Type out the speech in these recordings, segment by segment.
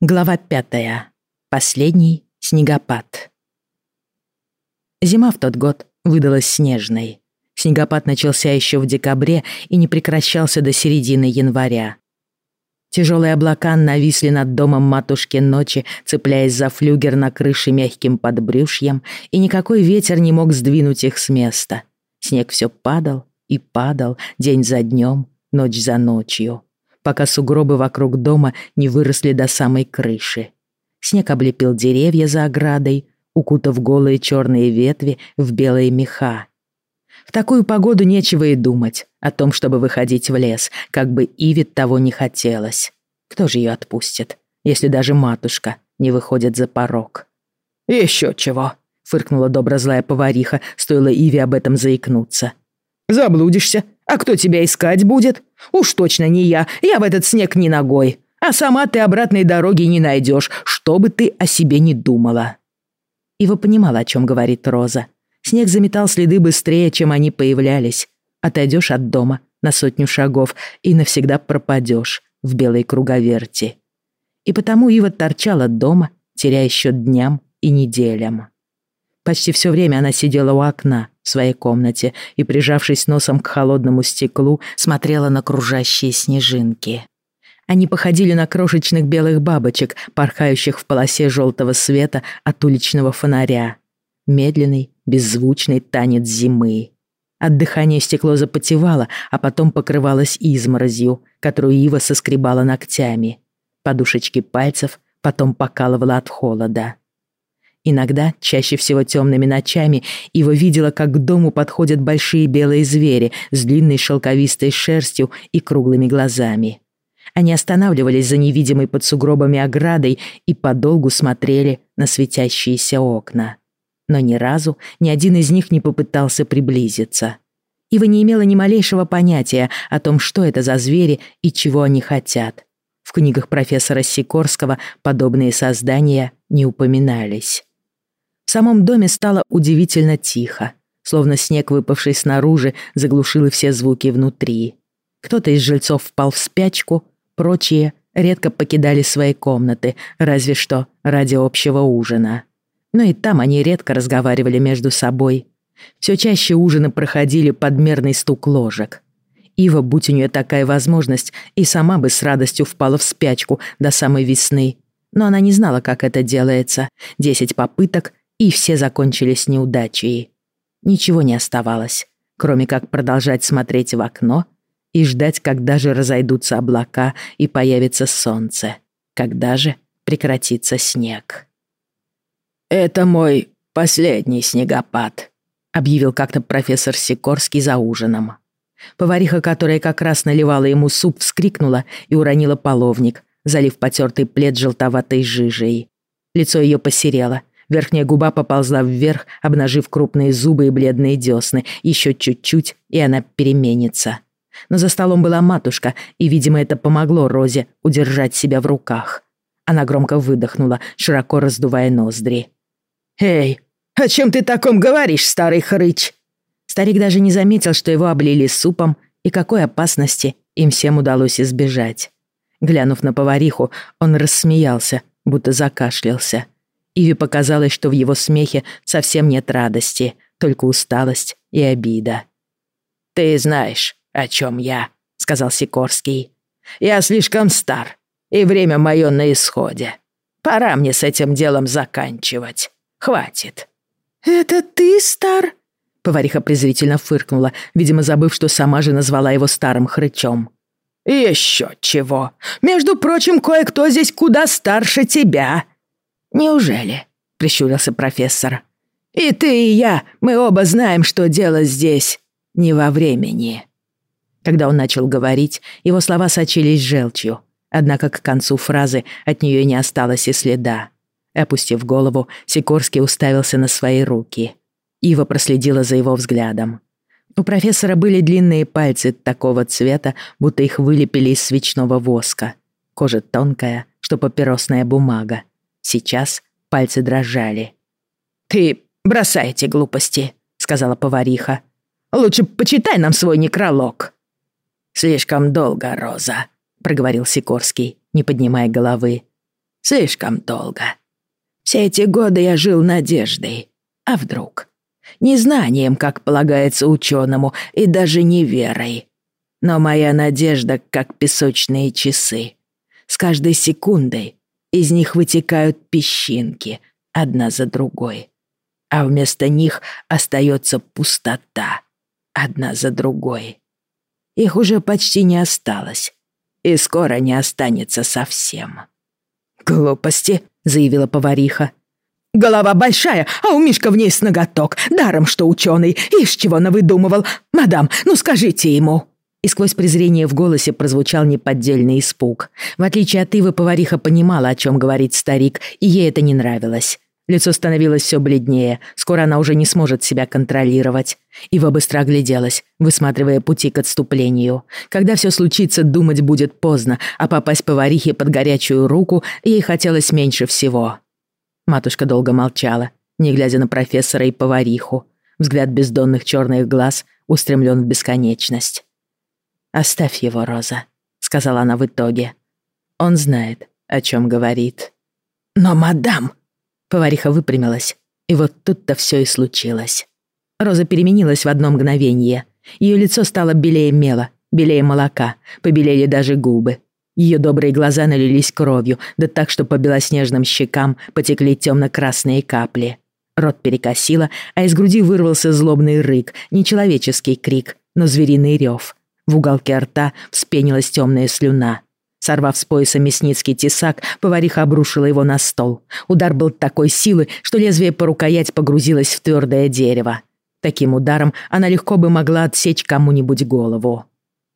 Глава пятая. Последний снегопад. Зима в тот год выдалась снежной. Снегопад начался еще в декабре и не прекращался до середины января. Тяжелые облака нависли над домом матушки ночи, цепляясь за флюгер на крыше мягким подбрюшьем, и никакой ветер не мог сдвинуть их с места. Снег все падал и падал, день за днем, ночь за ночью пока сугробы вокруг дома не выросли до самой крыши. Снег облепил деревья за оградой, укутав голые черные ветви в белые меха. В такую погоду нечего и думать о том, чтобы выходить в лес, как бы Ивит того не хотелось. Кто же ее отпустит, если даже матушка не выходит за порог? «Еще чего!» — фыркнула доброзлая повариха, стоило Иве об этом заикнуться. «Заблудишься, а кто тебя искать будет? Уж точно не я, я в этот снег не ногой. А сама ты обратной дороги не найдешь, что бы ты о себе не думала». Ива понимала, о чем говорит Роза. Снег заметал следы быстрее, чем они появлялись. Отойдешь от дома на сотню шагов и навсегда пропадешь в белой круговерти. И потому Ива торчала дома, теряя счет дням и неделям. Почти все время она сидела у окна в своей комнате и, прижавшись носом к холодному стеклу, смотрела на кружащие снежинки. Они походили на крошечных белых бабочек, порхающих в полосе желтого света от уличного фонаря. Медленный, беззвучный танец зимы. От дыхания стекло запотевало, а потом покрывалось изморозью, которую Ива соскребала ногтями. Подушечки пальцев потом покалывала от холода. Иногда, чаще всего темными ночами, Ива видела, как к дому подходят большие белые звери с длинной шелковистой шерстью и круглыми глазами. Они останавливались за невидимой под сугробами оградой и подолгу смотрели на светящиеся окна. Но ни разу ни один из них не попытался приблизиться. Ива не имела ни малейшего понятия о том, что это за звери и чего они хотят. В книгах профессора Сикорского подобные создания не упоминались. В самом доме стало удивительно тихо, словно снег, выпавший снаружи, заглушил все звуки внутри. Кто-то из жильцов впал в спячку, прочие редко покидали свои комнаты, разве что ради общего ужина. Но и там они редко разговаривали между собой. Все чаще ужины проходили под мерный стук ложек. Ива, будь у нее такая возможность, и сама бы с радостью впала в спячку до самой весны. Но она не знала, как это делается. Десять попыток, и все закончились неудачей. Ничего не оставалось, кроме как продолжать смотреть в окно и ждать, когда же разойдутся облака и появится солнце, когда же прекратится снег. «Это мой последний снегопад», — объявил как-то профессор Сикорский за ужином. Повариха, которая как раз наливала ему суп, вскрикнула и уронила половник, залив потертый плед желтоватой жижей. Лицо ее посерело, Верхняя губа поползла вверх, обнажив крупные зубы и бледные десны. Еще чуть-чуть, и она переменится. Но за столом была матушка, и, видимо, это помогло Розе удержать себя в руках. Она громко выдохнула, широко раздувая ноздри. «Эй, о чем ты таком говоришь, старый хрыч?» Старик даже не заметил, что его облили супом, и какой опасности им всем удалось избежать. Глянув на повариху, он рассмеялся, будто закашлялся. Иви показалось, что в его смехе совсем нет радости, только усталость и обида. «Ты знаешь, о чем я», — сказал Сикорский. «Я слишком стар, и время мое на исходе. Пора мне с этим делом заканчивать. Хватит». «Это ты стар?» Повариха презрительно фыркнула, видимо, забыв, что сама же назвала его старым хрычом. «Еще чего. Между прочим, кое-кто здесь куда старше тебя», «Неужели?» — прищурился профессор. «И ты, и я, мы оба знаем, что дело здесь не во времени». Когда он начал говорить, его слова сочились желчью, однако к концу фразы от нее не осталось и следа. Опустив голову, Сикорский уставился на свои руки. Ива проследила за его взглядом. У профессора были длинные пальцы такого цвета, будто их вылепили из свечного воска. Кожа тонкая, что папиросная бумага. Сейчас пальцы дрожали. «Ты бросай эти глупости», — сказала повариха. «Лучше почитай нам свой некролог». «Слишком долго, Роза», — проговорил Сикорский, не поднимая головы. Слишком долго. Все эти годы я жил надеждой. А вдруг? Незнанием, как полагается ученому, и даже не верой. Но моя надежда, как песочные часы. С каждой секундой из них вытекают песчинки, одна за другой. А вместо них остается пустота, одна за другой. Их уже почти не осталось, и скоро не останется совсем. «Глупости», — заявила повариха. «Голова большая, а у Мишка в ней с ноготок. Даром, что ученый. Ишь, чего навыдумывал. Мадам, ну скажите ему». И сквозь презрение в голосе прозвучал неподдельный испуг. В отличие от Ивы, повариха понимала, о чем говорит старик, и ей это не нравилось. Лицо становилось все бледнее, скоро она уже не сможет себя контролировать. Ива быстро огляделась, высматривая пути к отступлению. Когда все случится, думать будет поздно, а попасть поварихе под горячую руку ей хотелось меньше всего. Матушка долго молчала, не глядя на профессора и повариху. Взгляд бездонных черных глаз устремлен в бесконечность. «Оставь его, Роза», — сказала она в итоге. «Он знает, о чем говорит». «Но, мадам...» Повариха выпрямилась, и вот тут-то все и случилось. Роза переменилась в одно мгновение. Ее лицо стало белее мела, белее молока, побелели даже губы. Ее добрые глаза налились кровью, да так, что по белоснежным щекам потекли темно-красные капли. Рот перекосило, а из груди вырвался злобный рык, нечеловеческий крик, но звериный рев. В уголке рта вспенилась темная слюна. Сорвав с пояса мясницкий тесак, повариха обрушила его на стол. Удар был такой силы, что лезвие по рукоять погрузилось в твердое дерево. Таким ударом она легко бы могла отсечь кому-нибудь голову.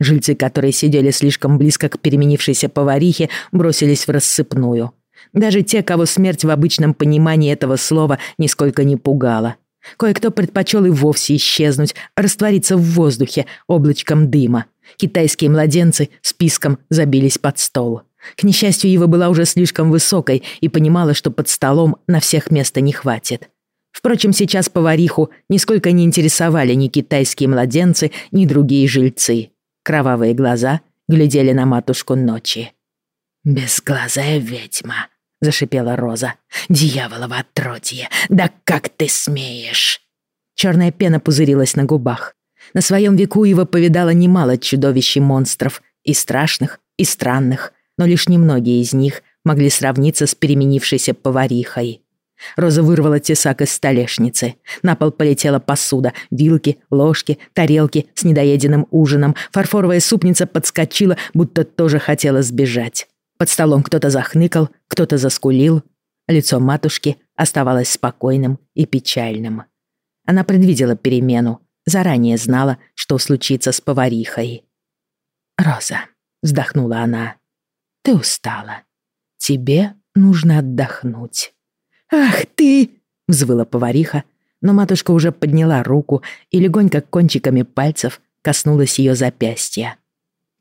Жильцы, которые сидели слишком близко к переменившейся поварихе, бросились в рассыпную. Даже те, кого смерть в обычном понимании этого слова нисколько не пугала. Кое-кто предпочел и вовсе исчезнуть, раствориться в воздухе облачком дыма. Китайские младенцы списком забились под стол. К несчастью, Ива была уже слишком высокой и понимала, что под столом на всех места не хватит. Впрочем, сейчас повариху нисколько не интересовали ни китайские младенцы, ни другие жильцы. Кровавые глаза глядели на матушку ночи. «Безглазая ведьма», зашипела Роза. «Дьяволово отродье! Да как ты смеешь!» Черная пена пузырилась на губах. На своем веку его повидало немало чудовищ и монстров, и страшных, и странных, но лишь немногие из них могли сравниться с переменившейся поварихой. Роза вырвала тесак из столешницы. На пол полетела посуда, вилки, ложки, тарелки с недоеденным ужином. Фарфоровая супница подскочила, будто тоже хотела сбежать. Под столом кто-то захныкал, кто-то заскулил. Лицо матушки оставалось спокойным и печальным. Она предвидела перемену, заранее знала, что случится с поварихой. «Роза», — вздохнула она, — «ты устала. Тебе нужно отдохнуть». «Ах ты!» — взвыла повариха, но матушка уже подняла руку и легонько кончиками пальцев коснулась ее запястья.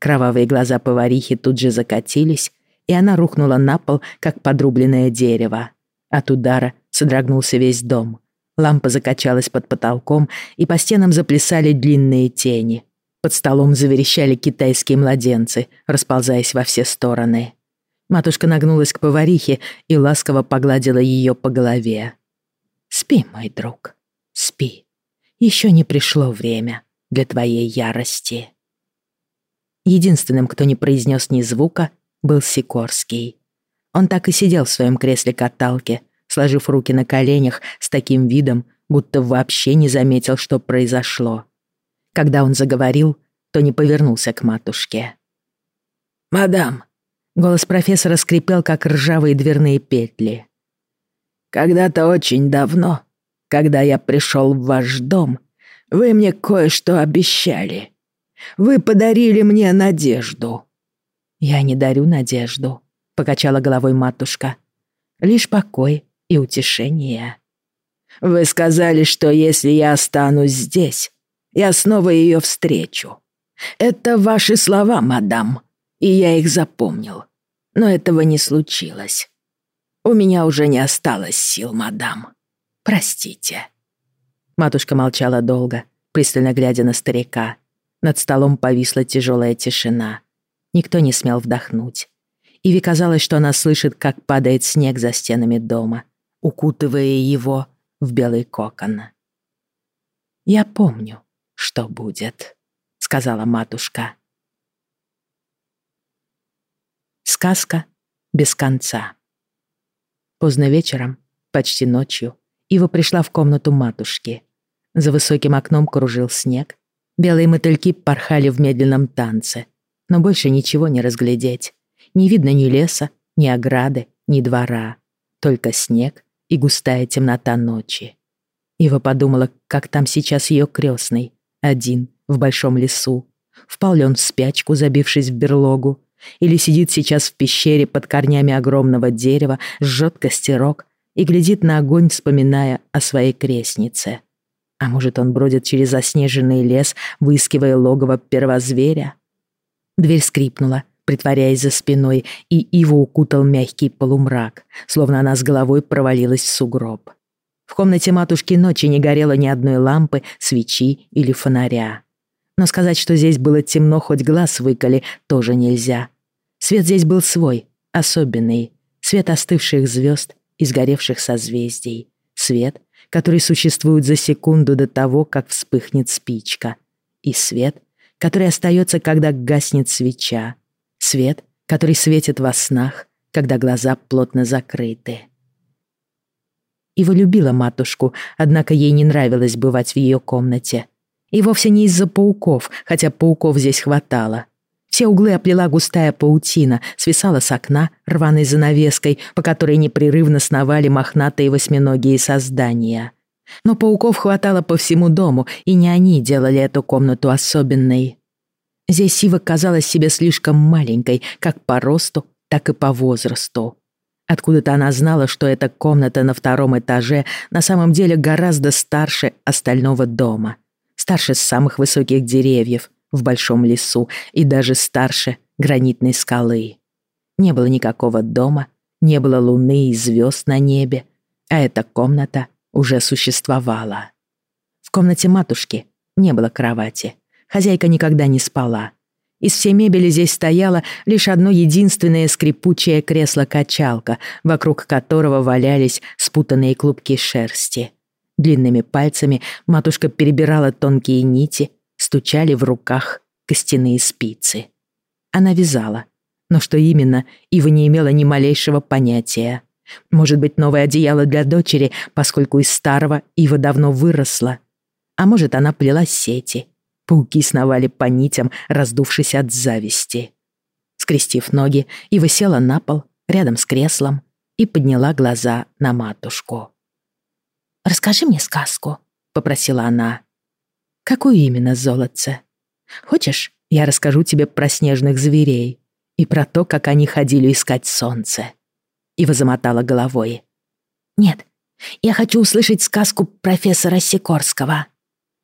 Кровавые глаза поварихи тут же закатились, и она рухнула на пол, как подрубленное дерево. От удара содрогнулся весь дом. Лампа закачалась под потолком, и по стенам заплясали длинные тени. Под столом заверещали китайские младенцы, расползаясь во все стороны. Матушка нагнулась к поварихе и ласково погладила ее по голове. «Спи, мой друг, спи. Еще не пришло время для твоей ярости». Единственным, кто не произнес ни звука, был Сикорский. Он так и сидел в своем кресле-каталке, сложив руки на коленях с таким видом, будто вообще не заметил, что произошло. Когда он заговорил, то не повернулся к матушке. «Мадам!» — голос профессора скрипел, как ржавые дверные петли. «Когда-то очень давно, когда я пришел в ваш дом, вы мне кое-что обещали. Вы подарили мне надежду. «Я не дарю надежду», — покачала головой матушка. «Лишь покой и утешение». «Вы сказали, что если я останусь здесь, я снова ее встречу. Это ваши слова, мадам, и я их запомнил. Но этого не случилось. У меня уже не осталось сил, мадам. Простите». Матушка молчала долго, пристально глядя на старика. Над столом повисла тяжелая тишина. Никто не смел вдохнуть. Иве казалось, что она слышит, как падает снег за стенами дома, укутывая его в белый кокон. «Я помню, что будет», — сказала матушка. Сказка без конца. Поздно вечером, почти ночью, Ива пришла в комнату матушки. За высоким окном кружил снег. Белые мотыльки порхали в медленном танце. Но больше ничего не разглядеть. Не видно ни леса, ни ограды, ни двора. Только снег и густая темнота ночи. Ива подумала, как там сейчас ее крестный, один, в большом лесу. Впал ли он в спячку, забившись в берлогу, или сидит сейчас в пещере под корнями огромного дерева, жжет костерок и глядит на огонь, вспоминая о своей крестнице. А может, он бродит через заснеженный лес, выискивая логово первозверя? Дверь скрипнула, притворяясь за спиной, и Иву укутал мягкий полумрак, словно она с головой провалилась в сугроб. В комнате матушки ночи не горело ни одной лампы, свечи или фонаря. Но сказать, что здесь было темно, хоть глаз выколи, тоже нельзя. Свет здесь был свой, особенный. Свет остывших звезд и сгоревших созвездий. Свет, который существует за секунду до того, как вспыхнет спичка. И свет, который остается, когда гаснет свеча. Свет, который светит во снах, когда глаза плотно закрыты. Ива любила матушку, однако ей не нравилось бывать в ее комнате. И вовсе не из-за пауков, хотя пауков здесь хватало. Все углы оплела густая паутина, свисала с окна рваной занавеской, по которой непрерывно сновали мохнатые восьминогие создания. Но пауков хватало по всему дому, и не они делали эту комнату особенной. Здесь Сива казалась себе слишком маленькой, как по росту, так и по возрасту. Откуда-то она знала, что эта комната на втором этаже на самом деле гораздо старше остального дома старше самых высоких деревьев в большом лесу и даже старше гранитной скалы. Не было никакого дома, не было луны и звезд на небе, а эта комната уже существовала. В комнате матушки не было кровати. Хозяйка никогда не спала. Из всей мебели здесь стояло лишь одно единственное скрипучее кресло-качалка, вокруг которого валялись спутанные клубки шерсти. Длинными пальцами матушка перебирала тонкие нити, стучали в руках костяные спицы. Она вязала, но что именно, Ива не имела ни малейшего понятия. Может быть, новое одеяло для дочери, поскольку из старого Ива давно выросла. А может, она плела сети. Пауки сновали по нитям, раздувшись от зависти. Скрестив ноги, Ива села на пол, рядом с креслом, и подняла глаза на матушку. «Расскажи мне сказку», — попросила она. «Какую именно, золотце? Хочешь, я расскажу тебе про снежных зверей и про то, как они ходили искать солнце?» Ива замотала головой. «Нет, я хочу услышать сказку профессора Сикорского».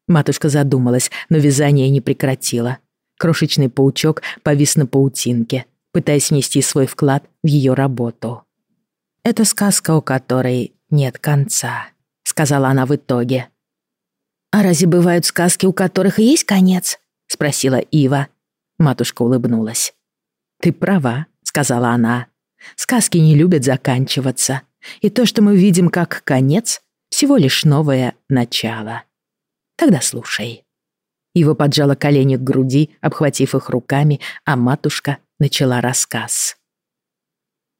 Матушка задумалась, но вязание не прекратила. Крошечный паучок повис на паутинке, пытаясь внести свой вклад в ее работу. Это сказка, у которой нет конца сказала она в итоге. «А разве бывают сказки, у которых есть конец?» — спросила Ива. Матушка улыбнулась. «Ты права», — сказала она. «Сказки не любят заканчиваться. И то, что мы видим как конец, всего лишь новое начало. Тогда слушай». Ива поджала колени к груди, обхватив их руками, а матушка начала рассказ.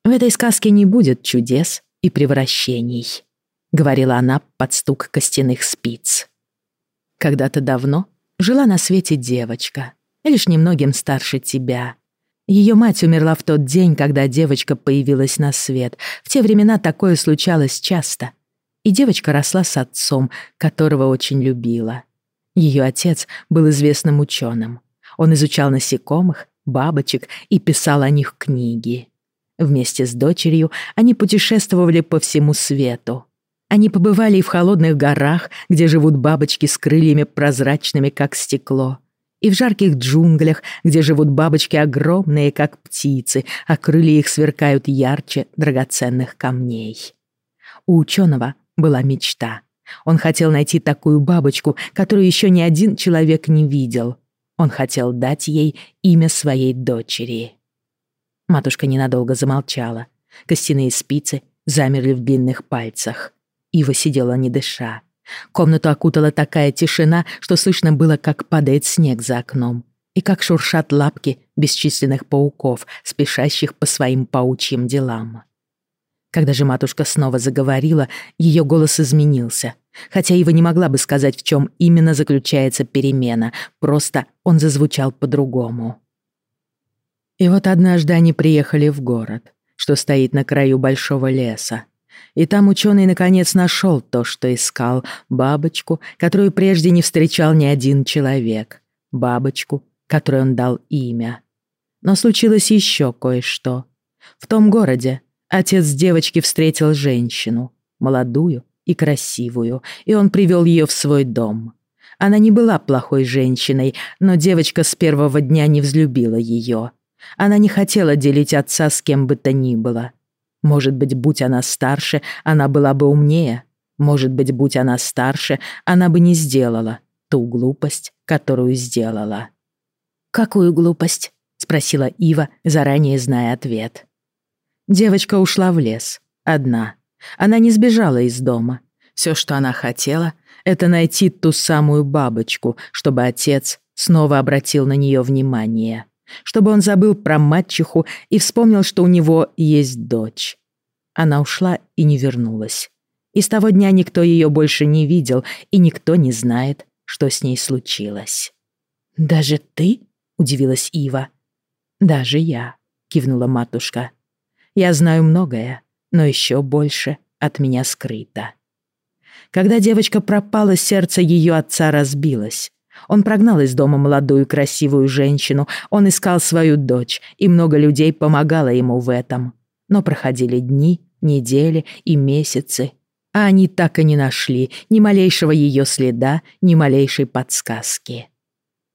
В этой сказке не будет чудес и превращений. — говорила она под стук костяных спиц. «Когда-то давно жила на свете девочка, лишь немногим старше тебя. Ее мать умерла в тот день, когда девочка появилась на свет. В те времена такое случалось часто. И девочка росла с отцом, которого очень любила. Ее отец был известным ученым. Он изучал насекомых, бабочек и писал о них книги. Вместе с дочерью они путешествовали по всему свету. Они побывали и в холодных горах, где живут бабочки с крыльями прозрачными, как стекло, и в жарких джунглях, где живут бабочки огромные, как птицы, а крылья их сверкают ярче драгоценных камней. У ученого была мечта. Он хотел найти такую бабочку, которую еще ни один человек не видел. Он хотел дать ей имя своей дочери. Матушка ненадолго замолчала. Костяные спицы замерли в длинных пальцах. Ива сидела не дыша. Комнату окутала такая тишина, что слышно было, как падает снег за окном и как шуршат лапки бесчисленных пауков, спешащих по своим паучьим делам. Когда же матушка снова заговорила, ее голос изменился, хотя Ива не могла бы сказать, в чем именно заключается перемена, просто он зазвучал по-другому. И вот однажды они приехали в город, что стоит на краю большого леса. И там ученый наконец нашел то, что искал, бабочку, которую прежде не встречал ни один человек. Бабочку, которой он дал имя. Но случилось еще кое-что. В том городе отец девочки встретил женщину, молодую и красивую, и он привел ее в свой дом. Она не была плохой женщиной, но девочка с первого дня не взлюбила ее. Она не хотела делить отца с кем бы то ни было. Может быть, будь она старше, она была бы умнее. Может быть, будь она старше, она бы не сделала ту глупость, которую сделала. «Какую глупость?» — спросила Ива, заранее зная ответ. Девочка ушла в лес, одна. Она не сбежала из дома. Все, что она хотела, это найти ту самую бабочку, чтобы отец снова обратил на нее внимание чтобы он забыл про мачеху и вспомнил, что у него есть дочь. Она ушла и не вернулась. И с того дня никто ее больше не видел, и никто не знает, что с ней случилось. «Даже ты?» — удивилась Ива. «Даже я», — кивнула матушка. «Я знаю многое, но еще больше от меня скрыто». Когда девочка пропала, сердце ее отца разбилось. Он прогнал из дома молодую красивую женщину, он искал свою дочь, и много людей помогало ему в этом. Но проходили дни, недели и месяцы, а они так и не нашли ни малейшего ее следа, ни малейшей подсказки.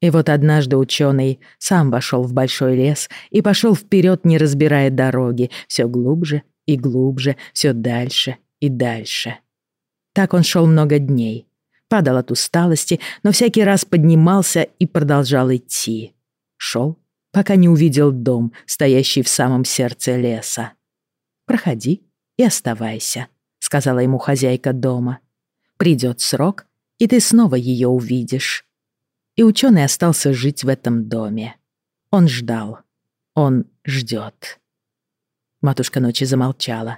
И вот однажды ученый сам вошел в большой лес и пошел вперед, не разбирая дороги, все глубже и глубже, все дальше и дальше. Так он шел много дней, падал от усталости, но всякий раз поднимался и продолжал идти. Шел, пока не увидел дом, стоящий в самом сердце леса. «Проходи и оставайся», — сказала ему хозяйка дома. «Придет срок, и ты снова ее увидишь». И ученый остался жить в этом доме. Он ждал. Он ждет. Матушка ночи замолчала.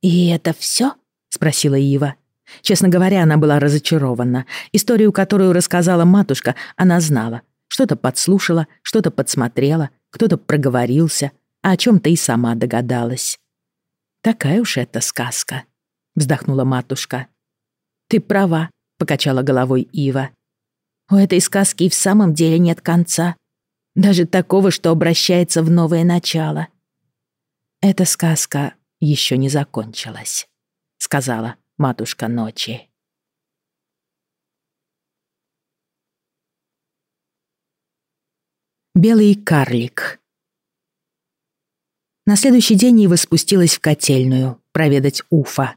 «И это все? спросила Ива. Честно говоря, она была разочарована. Историю, которую рассказала матушка, она знала. Что-то подслушала, что-то подсмотрела, кто-то проговорился, а о чем-то и сама догадалась. «Такая уж это сказка», — вздохнула матушка. «Ты права», — покачала головой Ива. «У этой сказки и в самом деле нет конца. Даже такого, что обращается в новое начало». «Эта сказка еще не закончилась», — сказала матушка ночи. Белый карлик. На следующий день Ива спустилась в котельную проведать Уфа.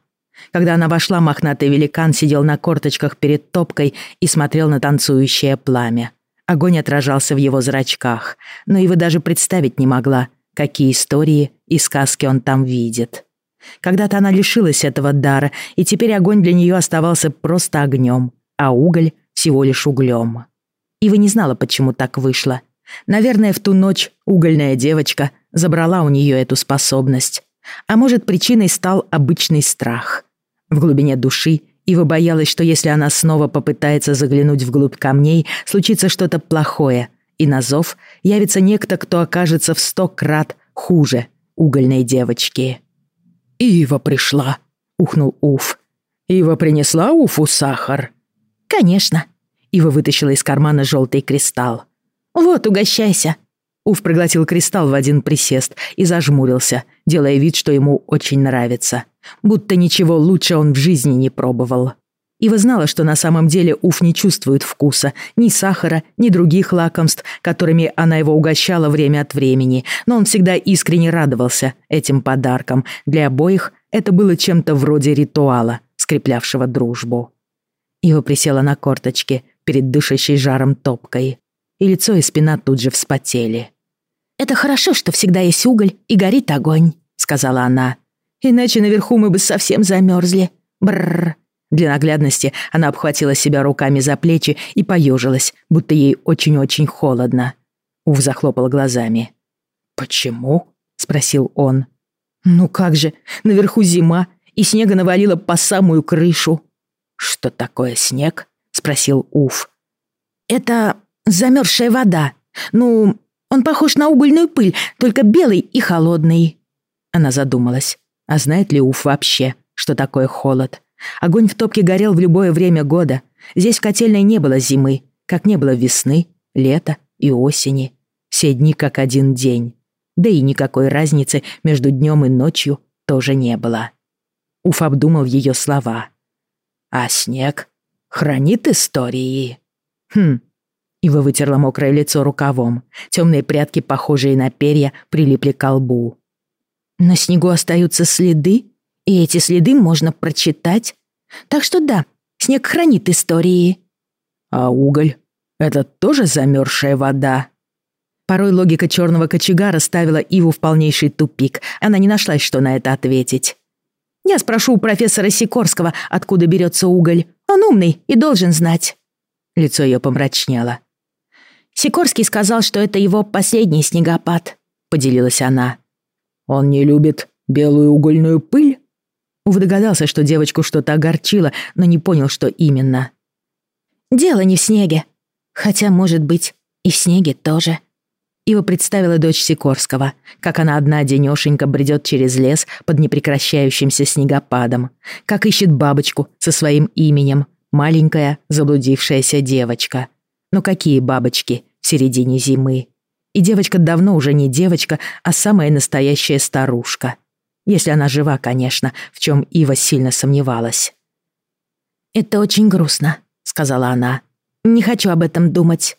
Когда она вошла, мохнатый великан сидел на корточках перед топкой и смотрел на танцующее пламя. Огонь отражался в его зрачках, но Ива даже представить не могла, какие истории и сказки он там видит. Когда-то она лишилась этого дара, и теперь огонь для нее оставался просто огнем, а уголь — всего лишь углем. Ива не знала, почему так вышло. Наверное, в ту ночь угольная девочка забрала у нее эту способность. А может, причиной стал обычный страх. В глубине души Ива боялась, что если она снова попытается заглянуть вглубь камней, случится что-то плохое, и на зов явится некто, кто окажется в сто крат хуже угольной девочки. «Ива пришла», — ухнул Уф. «Ива принесла Уфу сахар?» «Конечно». Ива вытащила из кармана желтый кристалл. «Вот, угощайся». Уф проглотил кристалл в один присест и зажмурился, делая вид, что ему очень нравится. Будто ничего лучше он в жизни не пробовал. Ива знала, что на самом деле Уф не чувствует вкуса, ни сахара, ни других лакомств, которыми она его угощала время от времени, но он всегда искренне радовался этим подаркам. Для обоих это было чем-то вроде ритуала, скреплявшего дружбу. Ива присела на корточки перед дышащей жаром топкой, и лицо и спина тут же вспотели. «Это хорошо, что всегда есть уголь и горит огонь», — сказала она. «Иначе наверху мы бы совсем замерзли. Бррр». Для наглядности она обхватила себя руками за плечи и поежилась, будто ей очень-очень холодно. Ув захлопал глазами. «Почему?» — спросил он. «Ну как же, наверху зима, и снега навалило по самую крышу». «Что такое снег?» — спросил Уф. «Это замерзшая вода. Ну, он похож на угольную пыль, только белый и холодный». Она задумалась. А знает ли Уф вообще, что такое холод? Огонь в топке горел в любое время года. Здесь в котельной не было зимы, как не было весны, лета и осени. Все дни как один день. Да и никакой разницы между днем и ночью тоже не было. Уф обдумал ее слова. «А снег хранит истории?» «Хм». Ива вытерла мокрое лицо рукавом. Темные прядки, похожие на перья, прилипли к лбу. «На снегу остаются следы, и эти следы можно прочитать. Так что да, снег хранит истории». «А уголь? Это тоже замерзшая вода?» Порой логика черного кочегара ставила Иву в полнейший тупик. Она не нашлась, что на это ответить. «Я спрошу у профессора Сикорского, откуда берется уголь. Он умный и должен знать». Лицо ее помрачнело. «Сикорский сказал, что это его последний снегопад», — поделилась она. «Он не любит белую угольную пыль?» Ув догадался, что девочку что-то огорчило, но не понял, что именно. «Дело не в снеге. Хотя, может быть, и в снеге тоже», Ива представила дочь Сикорского, как она одна денёшенька бредет через лес под непрекращающимся снегопадом, как ищет бабочку со своим именем, маленькая заблудившаяся девочка. Но какие бабочки в середине зимы? И девочка давно уже не девочка, а самая настоящая старушка. Если она жива, конечно, в чем Ива сильно сомневалась. «Это очень грустно», — сказала она. «Не хочу об этом думать».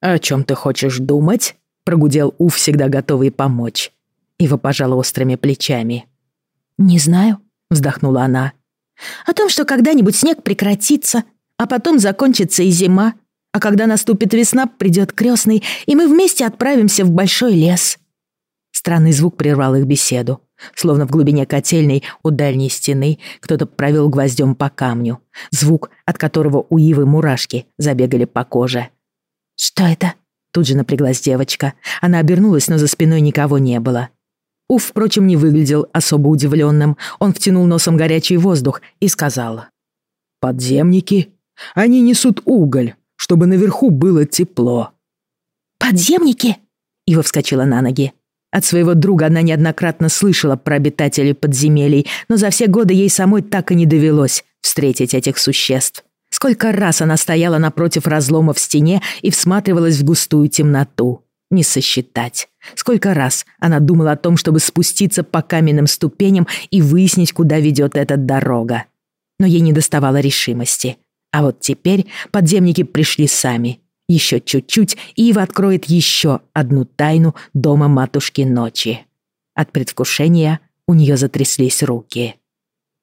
«О чем ты хочешь думать?» Прогудел Уф, всегда готовый помочь. Ива пожала острыми плечами. «Не знаю», — вздохнула она. «О том, что когда-нибудь снег прекратится, а потом закончится и зима, а когда наступит весна, придет крестный, и мы вместе отправимся в большой лес». Странный звук прервал их беседу. Словно в глубине котельной у дальней стены кто-то провел гвоздем по камню. Звук, от которого у Ивы мурашки забегали по коже. «Что это?» Тут же напряглась девочка. Она обернулась, но за спиной никого не было. Уф, впрочем, не выглядел особо удивленным. Он втянул носом горячий воздух и сказал. «Подземники? Они несут уголь, чтобы наверху было тепло». «Подземники?» Ива вскочила на ноги. От своего друга она неоднократно слышала про обитателей подземелий, но за все годы ей самой так и не довелось встретить этих существ. Сколько раз она стояла напротив разлома в стене и всматривалась в густую темноту. Не сосчитать. Сколько раз она думала о том, чтобы спуститься по каменным ступеням и выяснить, куда ведет эта дорога. Но ей не доставало решимости. А вот теперь подземники пришли сами. Еще чуть-чуть, и Ива откроет еще одну тайну дома матушки ночи. От предвкушения у нее затряслись руки.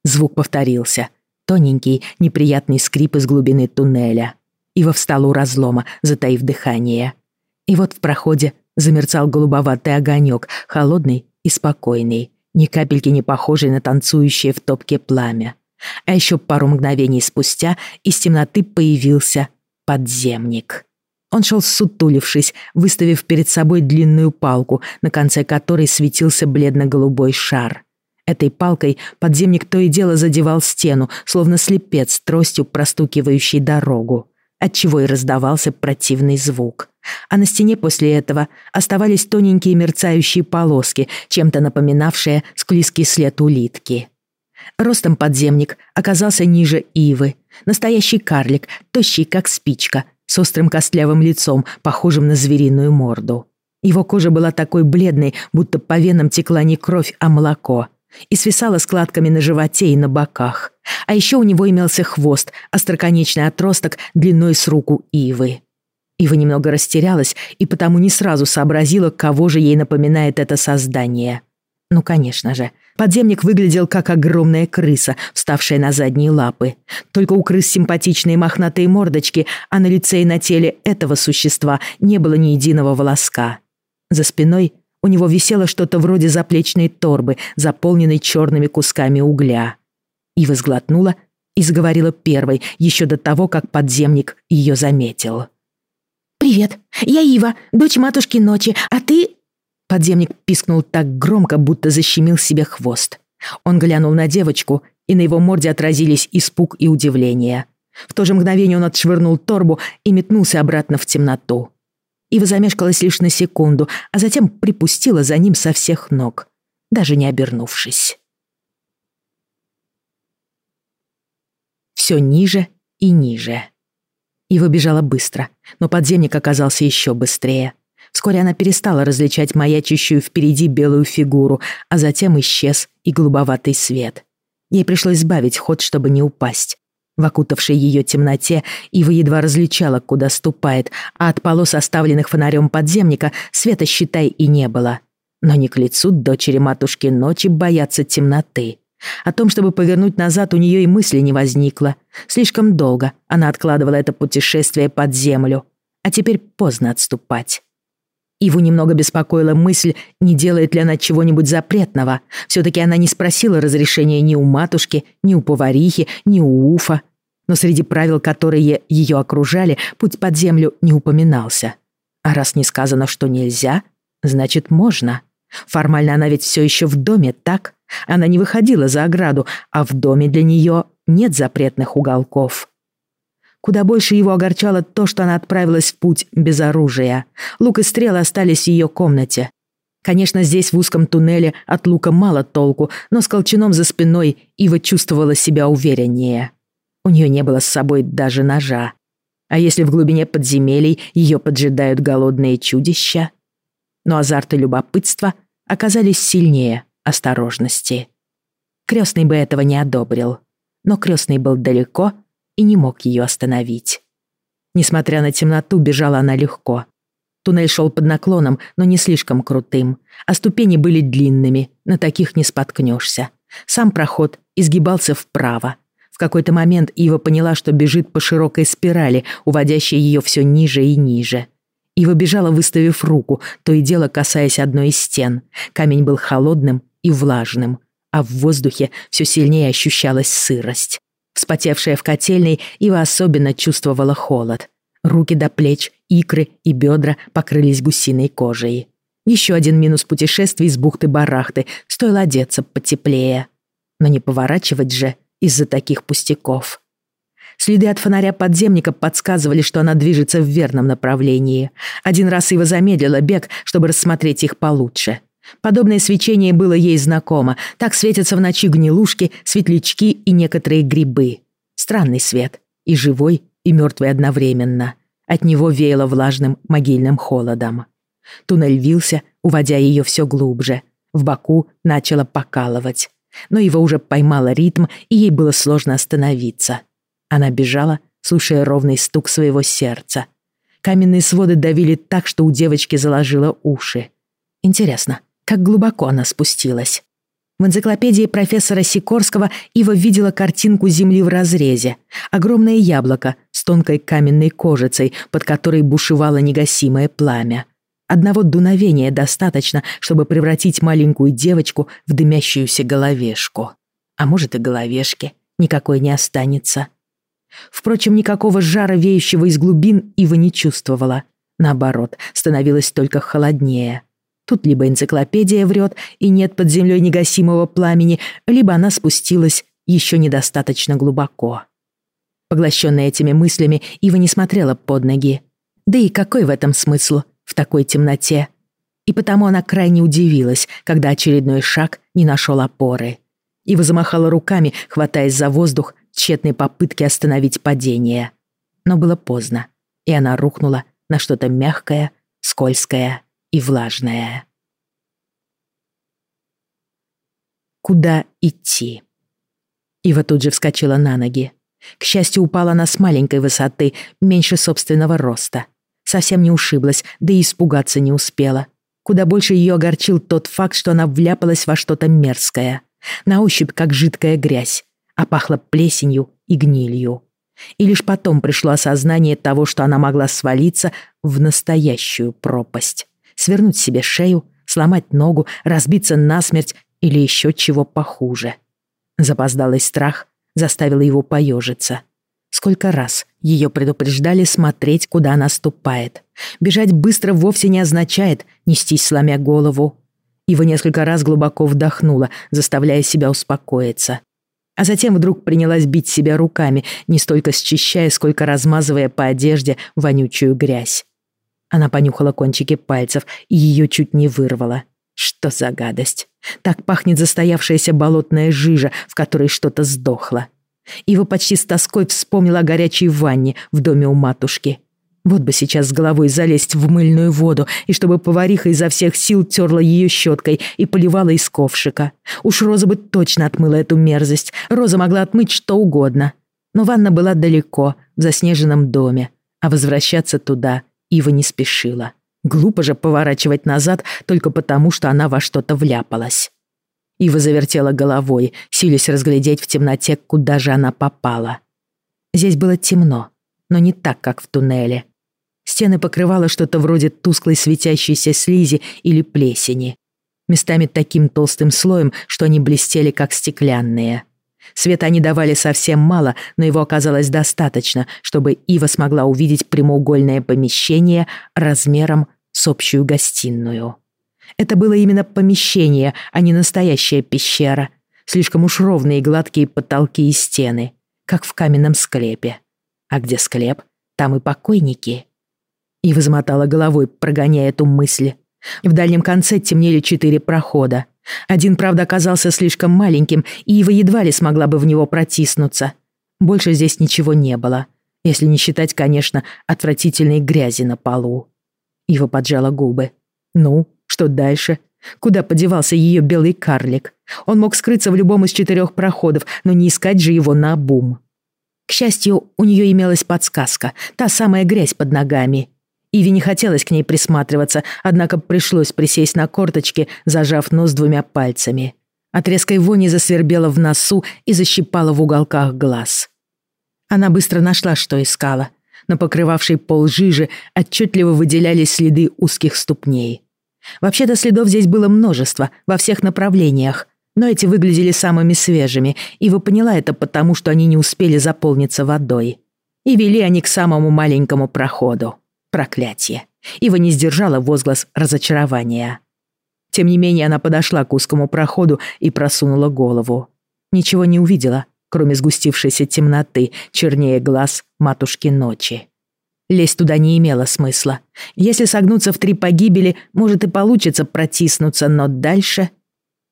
Звук повторился — тоненький, неприятный скрип из глубины туннеля. Ива встала у разлома, затаив дыхание. И вот в проходе замерцал голубоватый огонек, холодный и спокойный, ни капельки не похожий на танцующее в топке пламя. А еще пару мгновений спустя из темноты появился подземник. Он шел сутулившись, выставив перед собой длинную палку, на конце которой светился бледно-голубой шар. Этой палкой подземник то и дело задевал стену, словно слепец тростью простукивающий дорогу, отчего и раздавался противный звук. А на стене после этого оставались тоненькие мерцающие полоски, чем-то напоминавшие склизкий след улитки. Ростом подземник оказался ниже ивы. Настоящий карлик, тощий как спичка, с острым костлявым лицом, похожим на звериную морду. Его кожа была такой бледной, будто по венам текла не кровь, а молоко и свисала складками на животе и на боках. А еще у него имелся хвост, остроконечный отросток длиной с руку ивы. Ива немного растерялась и потому не сразу сообразила, кого же ей напоминает это создание. Ну, конечно же, подземник выглядел как огромная крыса, вставшая на задние лапы. Только у крыс симпатичные мохнатые мордочки, а на лице и на теле этого существа не было ни единого волоска. За спиной у него висело что-то вроде заплечной торбы, заполненной черными кусками угля. Ива сглотнула и заговорила первой, еще до того, как подземник ее заметил. «Привет, я Ива, дочь матушки ночи, а ты...» Подземник пискнул так громко, будто защемил себе хвост. Он глянул на девочку, и на его морде отразились испуг и удивление. В то же мгновение он отшвырнул торбу и метнулся обратно в темноту. Ива замешкалась лишь на секунду, а затем припустила за ним со всех ног, даже не обернувшись. Все ниже и ниже. Ива бежала быстро, но подземник оказался еще быстрее. Вскоре она перестала различать маячащую впереди белую фигуру, а затем исчез и голубоватый свет. Ей пришлось сбавить ход, чтобы не упасть. В окутавшей ее темноте Ива едва различала, куда ступает, а от полос, оставленных фонарем подземника, света, считай, и не было. Но не к лицу дочери матушки ночи бояться темноты. О том, чтобы повернуть назад, у нее и мысли не возникло. Слишком долго она откладывала это путешествие под землю. А теперь поздно отступать. Иву немного беспокоила мысль, не делает ли она чего-нибудь запретного. Все-таки она не спросила разрешения ни у матушки, ни у поварихи, ни у Уфа. Но среди правил, которые ее окружали, путь под землю не упоминался. А раз не сказано, что нельзя, значит, можно. Формально она ведь все еще в доме, так? Она не выходила за ограду, а в доме для нее нет запретных уголков. Куда больше его огорчало то, что она отправилась в путь без оружия. Лук и стрелы остались в ее комнате. Конечно, здесь в узком туннеле от лука мало толку, но с колчаном за спиной Ива чувствовала себя увереннее. У нее не было с собой даже ножа. А если в глубине подземелий ее поджидают голодные чудища? Но азарт и любопытство оказались сильнее осторожности. Крестный бы этого не одобрил. Но крестный был далеко и не мог ее остановить. Несмотря на темноту, бежала она легко. Туннель шел под наклоном, но не слишком крутым, а ступени были длинными, на таких не споткнешься. Сам проход изгибался вправо. В какой-то момент Ива поняла, что бежит по широкой спирали, уводящей ее все ниже и ниже. Ива бежала, выставив руку, то и дело касаясь одной из стен. Камень был холодным и влажным, а в воздухе все сильнее ощущалась сырость. Вспотевшая в котельной, Ива особенно чувствовала холод. Руки до плеч, икры и бедра покрылись гусиной кожей. Еще один минус путешествий с бухты-барахты, стоило одеться потеплее. Но не поворачивать же из-за таких пустяков. Следы от фонаря подземника подсказывали, что она движется в верном направлении. Один раз Ива замедлила бег, чтобы рассмотреть их получше. Подобное свечение было ей знакомо. Так светятся в ночи гнилушки, светлячки и некоторые грибы. Странный свет. И живой, и мертвый одновременно. От него веяло влажным могильным холодом. Туннель вился, уводя ее все глубже. В боку начало покалывать. Но его уже поймало ритм, и ей было сложно остановиться. Она бежала, слушая ровный стук своего сердца. Каменные своды давили так, что у девочки заложило уши. Интересно, как глубоко она спустилась. В энциклопедии профессора Сикорского Ива видела картинку земли в разрезе. Огромное яблоко с тонкой каменной кожицей, под которой бушевало негасимое пламя. Одного дуновения достаточно, чтобы превратить маленькую девочку в дымящуюся головешку. А может и головешки. Никакой не останется. Впрочем, никакого жара, веющего из глубин, Ива не чувствовала. Наоборот, становилось только холоднее. Тут либо энциклопедия врет и нет под землей негасимого пламени, либо она спустилась еще недостаточно глубоко. Поглощенная этими мыслями, Ива не смотрела под ноги. Да и какой в этом смысл в такой темноте? И потому она крайне удивилась, когда очередной шаг не нашел опоры. Ива замахала руками, хватаясь за воздух, тщетной попытки остановить падение. Но было поздно, и она рухнула на что-то мягкое, скользкое и влажное. Куда идти? Ива тут же вскочила на ноги. К счастью, упала она с маленькой высоты, меньше собственного роста. Совсем не ушиблась, да и испугаться не успела. Куда больше ее огорчил тот факт, что она вляпалась во что-то мерзкое. На ощупь, как жидкая грязь, а пахло плесенью и гнилью. И лишь потом пришло осознание того, что она могла свалиться в настоящую пропасть Свернуть себе шею, сломать ногу, разбиться насмерть или еще чего похуже. Запоздалый страх заставил его поежиться. Сколько раз ее предупреждали смотреть, куда она ступает. Бежать быстро вовсе не означает нестись, сломя голову. Ива несколько раз глубоко вдохнула, заставляя себя успокоиться. А затем вдруг принялась бить себя руками, не столько счищая, сколько размазывая по одежде вонючую грязь. Она понюхала кончики пальцев, и ее чуть не вырвало. Что за гадость? Так пахнет застоявшаяся болотная жижа, в которой что-то сдохло. Ива почти с тоской вспомнила о горячей ванне в доме у матушки. Вот бы сейчас с головой залезть в мыльную воду, и чтобы повариха изо всех сил терла ее щеткой и поливала из ковшика. Уж Роза бы точно отмыла эту мерзость. Роза могла отмыть что угодно. Но ванна была далеко, в заснеженном доме, а возвращаться туда Ива не спешила. Глупо же поворачивать назад только потому, что она во что-то вляпалась. Ива завертела головой, силясь разглядеть в темноте, куда же она попала. Здесь было темно, но не так, как в туннеле. Стены покрывало что-то вроде тусклой светящейся слизи или плесени. Местами таким толстым слоем, что они блестели, как стеклянные. Света они давали совсем мало, но его оказалось достаточно, чтобы Ива смогла увидеть прямоугольное помещение размером с общую гостиную. Это было именно помещение, а не настоящая пещера. Слишком уж ровные и гладкие потолки и стены, как в каменном склепе. А где склеп, там и покойники. Ива замотала головой, прогоняя эту мысль. В дальнем конце темнели четыре прохода. Один, правда, оказался слишком маленьким, и Ива едва ли смогла бы в него протиснуться. Больше здесь ничего не было, если не считать, конечно, отвратительной грязи на полу. Ива поджала губы. Ну, что дальше? Куда подевался ее белый карлик? Он мог скрыться в любом из четырех проходов, но не искать же его на бум. К счастью, у нее имелась подсказка, та самая грязь под ногами. Иве не хотелось к ней присматриваться, однако пришлось присесть на корточки, зажав нос двумя пальцами. От резкой вони засвербела в носу и защипала в уголках глаз. Она быстро нашла, что искала. На покрывавшей пол жижи отчетливо выделялись следы узких ступней. Вообще-то следов здесь было множество, во всех направлениях, но эти выглядели самыми свежими, и вы поняла это потому, что они не успели заполниться водой. И вели они к самому маленькому проходу. Проклятие. Ива не сдержала возглас разочарования. Тем не менее, она подошла к узкому проходу и просунула голову. Ничего не увидела, кроме сгустившейся темноты, чернее глаз матушки ночи. Лезть туда не имело смысла. Если согнуться в три погибели, может и получится протиснуться, но дальше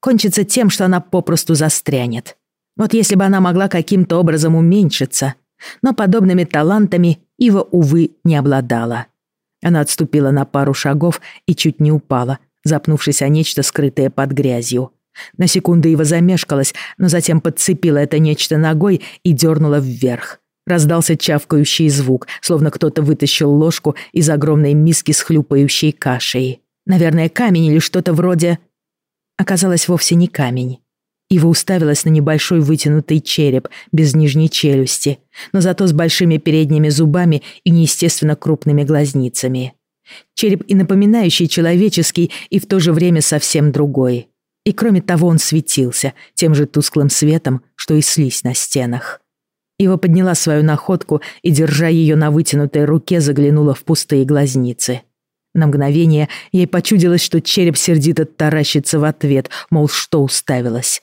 кончится тем, что она попросту застрянет. Вот если бы она могла каким-то образом уменьшиться, но подобными талантами Ива, увы, не обладала. Она отступила на пару шагов и чуть не упала, запнувшись о нечто скрытое под грязью. На секунду Ива замешкалась, но затем подцепила это нечто ногой и дернула вверх. Раздался чавкающий звук, словно кто-то вытащил ложку из огромной миски с хлюпающей кашей. Наверное, камень или что-то вроде... Оказалось, вовсе не камень. Ива уставилась на небольшой вытянутый череп без нижней челюсти, но зато с большими передними зубами и неестественно крупными глазницами. Череп и напоминающий человеческий, и в то же время совсем другой. И кроме того он светился тем же тусклым светом, что и слизь на стенах. Ива подняла свою находку и, держа ее на вытянутой руке, заглянула в пустые глазницы. На мгновение ей почудилось, что череп сердито таращится в ответ, мол, что уставилась.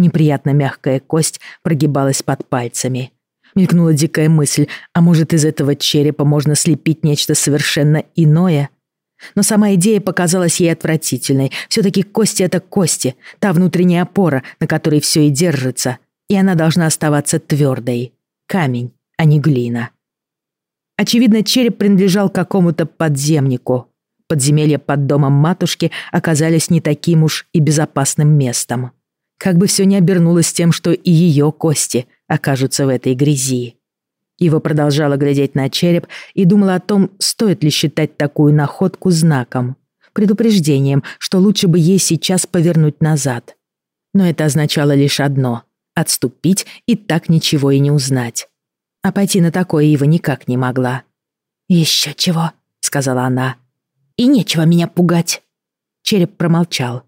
Неприятно мягкая кость прогибалась под пальцами. Мелькнула дикая мысль, а может из этого черепа можно слепить нечто совершенно иное? Но сама идея показалась ей отвратительной. Все-таки кости — это кости, та внутренняя опора, на которой все и держится, и она должна оставаться твердой. Камень, а не глина. Очевидно, череп принадлежал какому-то подземнику. Подземелья под домом матушки оказались не таким уж и безопасным местом. Как бы все ни обернулось тем, что и ее кости окажутся в этой грязи. Ива продолжала глядеть на череп и думала о том, стоит ли считать такую находку знаком, предупреждением, что лучше бы ей сейчас повернуть назад. Но это означало лишь одно — отступить и так ничего и не узнать. А пойти на такое Ива никак не могла. «Еще чего», — сказала она. и нечего меня пугать». Череп промолчал.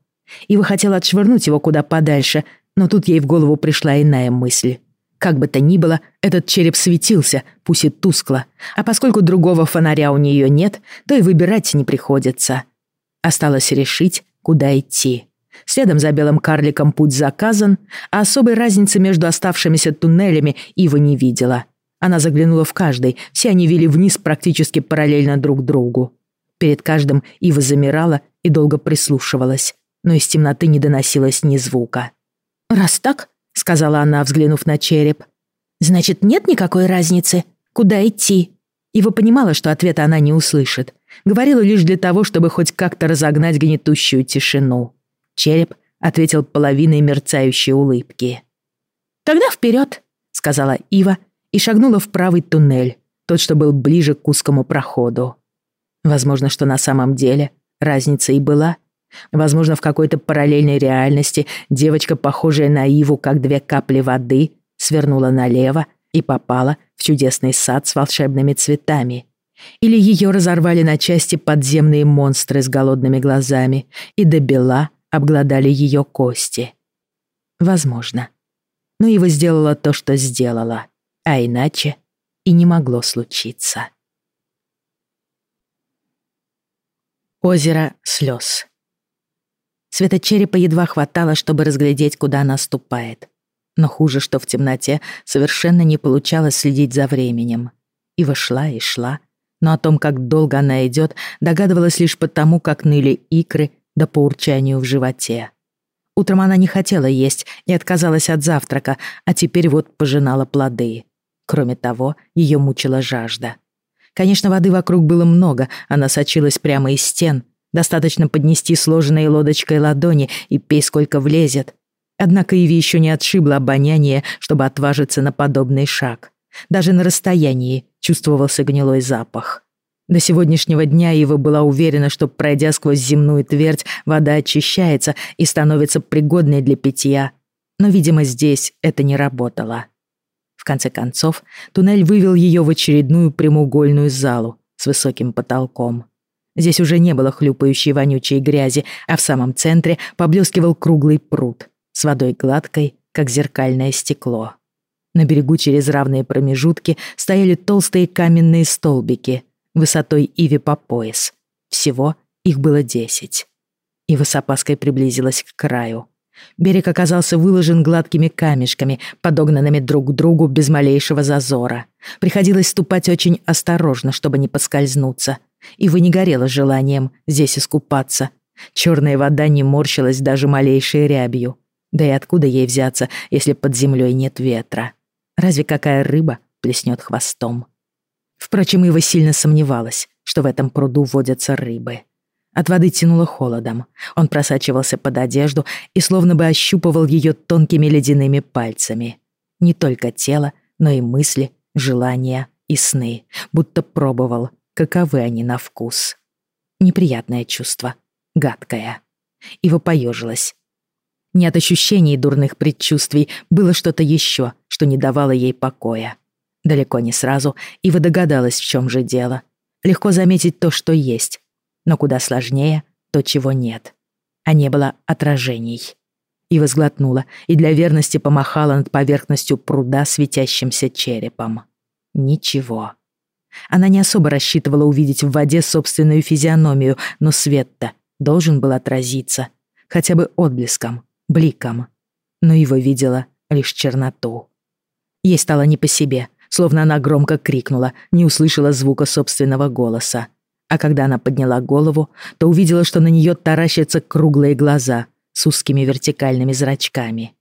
Ива хотела отшвырнуть его куда подальше, но тут ей в голову пришла иная мысль. Как бы то ни было, этот череп светился, пусть и тускло, а поскольку другого фонаря у нее нет, то и выбирать не приходится. Осталось решить, куда идти. Следом за белым карликом путь заказан, а особой разницы между оставшимися туннелями Ива не видела. Она заглянула в каждый, все они вели вниз практически параллельно друг другу. Перед каждым Ива замирала и долго прислушивалась, но из темноты не доносилось ни звука. «Раз так», — сказала она, взглянув на череп, «значит, нет никакой разницы, куда идти?» Ива понимала, что ответа она не услышит. Говорила лишь для того, чтобы хоть как-то разогнать гнетущую тишину. Череп ответил половиной мерцающей улыбки. «Тогда вперед, сказала Ива и шагнула в правый туннель, тот, что был ближе к узкому проходу. Возможно, что на самом деле разница и была. Возможно, в какой-то параллельной реальности девочка, похожая на Иву, как две капли воды, свернула налево и попала в чудесный сад с волшебными цветами. Или ее разорвали на части подземные монстры с голодными глазами и до бела обглодали ее кости. Возможно. Но Ива сделала то, что сделала, а иначе и не могло случиться. Озеро слез. Света черепа едва хватало, чтобы разглядеть, куда она ступает. Но хуже, что в темноте совершенно не получалось следить за временем. Ива шла и шла, но о том, как долго она идет, догадывалась лишь потому, как ныли икры да по урчанию в животе. Утром она не хотела есть и отказалась от завтрака, а теперь вот пожинала плоды. Кроме того, ее мучила жажда. Конечно, воды вокруг было много, она сочилась прямо из стен. Достаточно поднести сложенные лодочкой ладони и пей сколько влезет. Однако Иви еще не отшибло обоняние, чтобы отважиться на подобный шаг. Даже на расстоянии чувствовался гнилой запах. До сегодняшнего дня Ива была уверена, что, пройдя сквозь земную твердь, вода очищается и становится пригодной для питья. Но, видимо, здесь это не работало. В конце концов, туннель вывел ее в очередную прямоугольную залу с высоким потолком. Здесь уже не было хлюпающей вонючей грязи, а в самом центре поблескивал круглый пруд с водой гладкой, как зеркальное стекло. На берегу через равные промежутки стояли толстые каменные столбики — высотой Иви по пояс. Всего их было десять. Ива с опаской приблизилась к краю. Берег оказался выложен гладкими камешками, подогнанными друг к другу без малейшего зазора. Приходилось ступать очень осторожно, чтобы не поскользнуться. Ива не горела желанием здесь искупаться. Черная вода не морщилась даже малейшей рябью. Да и откуда ей взяться, если под землей нет ветра? Разве какая рыба плеснет хвостом? Впрочем, Ива сильно сомневалась, что в этом пруду водятся рыбы. От воды тянуло холодом. Он просачивался под одежду и словно бы ощупывал ее тонкими ледяными пальцами. Не только тело, но и мысли, желания и сны, будто пробовал, каковы они на вкус. Неприятное чувство, гадкое. Ива поежилась. Не от ощущений дурных предчувствий было что-то еще, что не давало ей покоя. Далеко не сразу Ива догадалась, в чем же дело. Легко заметить то, что есть, но куда сложнее то, чего нет. А не было отражений. Ива сглотнула и для верности помахала над поверхностью пруда светящимся черепом. Ничего. Она не особо рассчитывала увидеть в воде собственную физиономию, но свет-то должен был отразиться. Хотя бы отблеском, бликом. Но его видела лишь черноту. Ей стало не по себе, словно она громко крикнула, не услышала звука собственного голоса. А когда она подняла голову, то увидела, что на нее таращатся круглые глаза с узкими вертикальными зрачками.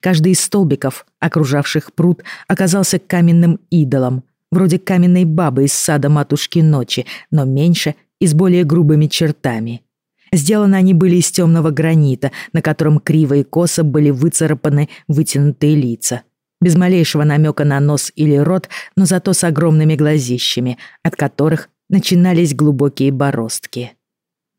Каждый из столбиков, окружавших пруд, оказался каменным идолом, вроде каменной бабы из сада матушки ночи, но меньше и с более грубыми чертами. Сделаны они были из темного гранита, на котором криво и косо были выцарапаны вытянутые лица, без малейшего намека на нос или рот, но зато с огромными глазищами, от которых начинались глубокие бороздки.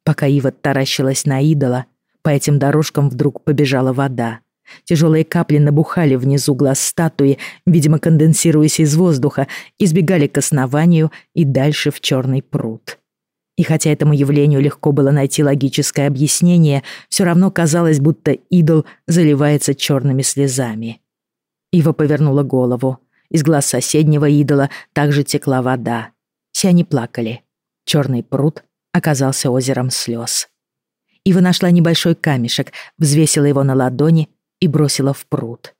Пока Ива таращилась на идола, по этим дорожкам вдруг побежала вода. Тяжелые капли набухали внизу глаз статуи, видимо, конденсируясь из воздуха, избегали к основанию и дальше в черный пруд. И хотя этому явлению легко было найти логическое объяснение, все равно казалось, будто идол заливается черными слезами. Ива повернула голову. Из глаз соседнего идола также текла вода. Все они плакали. Черный пруд оказался озером слез. Ива нашла небольшой камешек, взвесила его на ладони и бросила в пруд.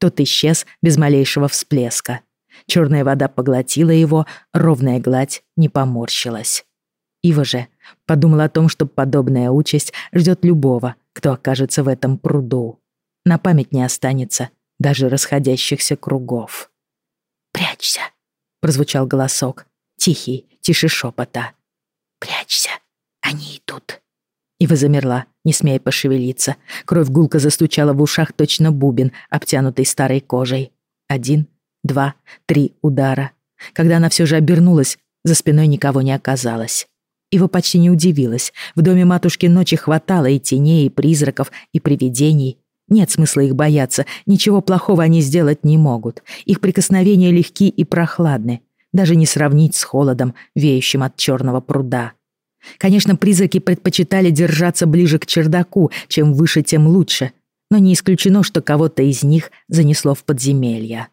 Тот исчез без малейшего всплеска. Черная вода поглотила его, ровная гладь не поморщилась. Ива же подумала о том, что подобная участь ждет любого, кто окажется в этом пруду. На память не останется даже расходящихся кругов. «Прячься!» — прозвучал голосок, тихий, тише шепота. «Прячься! Они идут!» Ива замерла, не смея пошевелиться. Кровь гулко застучала в ушах точно бубен, обтянутый старой кожей. Один, два, три удара. Когда она все же обернулась, за спиной никого не оказалось. Ива почти не удивилась. В доме матушки ночи хватало и теней, и призраков, и привидений. Нет смысла их бояться, ничего плохого они сделать не могут. Их прикосновения легки и прохладны, даже не сравнить с холодом, веющим от черного пруда. Конечно, призраки предпочитали держаться ближе к чердаку, чем выше, тем лучше, но не исключено, что кого-то из них занесло в подземелье.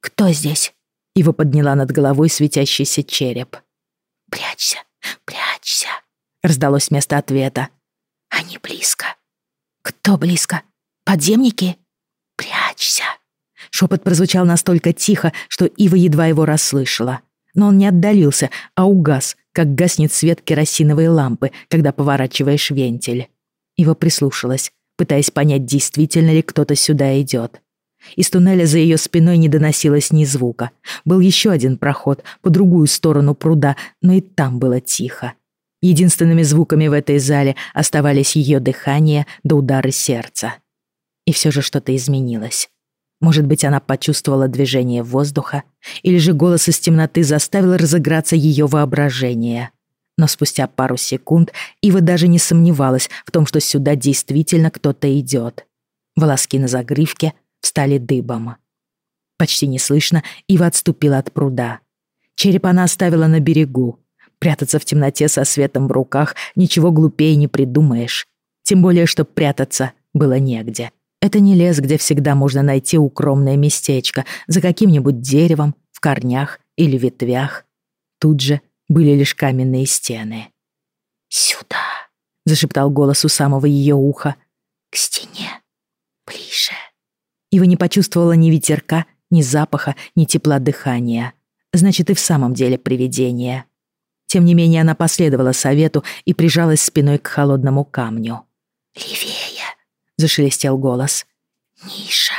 «Кто здесь?» Ива подняла над головой светящийся череп. «Прячься, прячься!» Раздалось вместо ответа. «Они близко». «Кто близко? Подземники?» «Прячься!» Шепот прозвучал настолько тихо, что Ива едва его расслышала. Но он не отдалился, а угас, как гаснет свет керосиновой лампы, когда поворачиваешь вентиль. Ива прислушалась, пытаясь понять, действительно ли кто-то сюда идет. Из туннеля за ее спиной не доносилось ни звука. Был еще один проход по другую сторону пруда, но и там было тихо. Единственными звуками в этой зале оставались ее дыхание до удары сердца. И все же что-то изменилось. Может быть, она почувствовала движение воздуха, или же голос из темноты заставил разыграться ее воображение. Но спустя пару секунд Ива даже не сомневалась в том, что сюда действительно кто-то идет. Волоски на загривке встали дыбом. Почти неслышно Ива отступила от пруда. Череп она оставила на берегу. Прятаться в темноте со светом в руках ничего глупее не придумаешь. Тем более, что прятаться было негде. Это не лес, где всегда можно найти укромное местечко, за каким-нибудь деревом, в корнях или ветвях. Тут же были лишь каменные стены. «Сюда!» — зашептал голос у самого ее уха. «К стене! Ближе!» Ива не почувствовала ни ветерка, ни запаха, ни тепла дыхания. Значит, и в самом деле привидение. Тем не менее, она последовала совету и прижалась спиной к холодному камню. «Левее!» — зашелестел голос. «Ниша».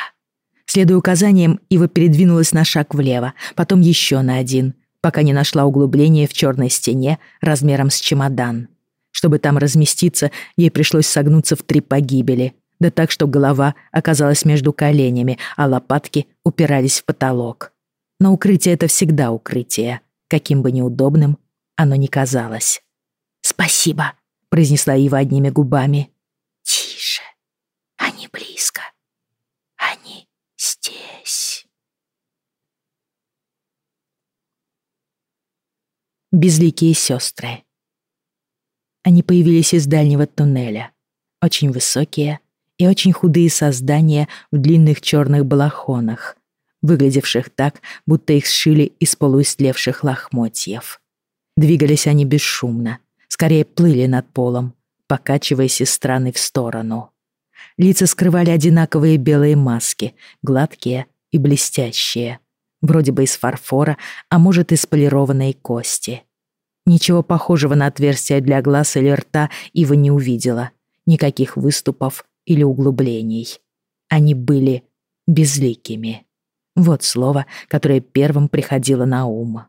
Следуя указаниям, Ива передвинулась на шаг влево, потом еще на один, пока не нашла углубление в черной стене размером с чемодан. Чтобы там разместиться, ей пришлось согнуться в три погибели, да так, что голова оказалась между коленями, а лопатки упирались в потолок. Но укрытие — это всегда укрытие, каким бы неудобным оно ни казалось. «Спасибо», — произнесла Ива одними губами. «Тише». Они близко. Они здесь. Безликие сестры. Они появились из дальнего туннеля. Очень высокие и очень худые создания в длинных черных балахонах, выглядевших так, будто их сшили из полуистлевших лохмотьев. Двигались они бесшумно, скорее плыли над полом, покачиваясь из стороны в сторону. Лица скрывали одинаковые белые маски, гладкие и блестящие. Вроде бы из фарфора, а может, из полированной кости. Ничего похожего на отверстие для глаз или рта Ива не увидела. Никаких выступов или углублений. Они были безликими. Вот слово, которое первым приходило на ум.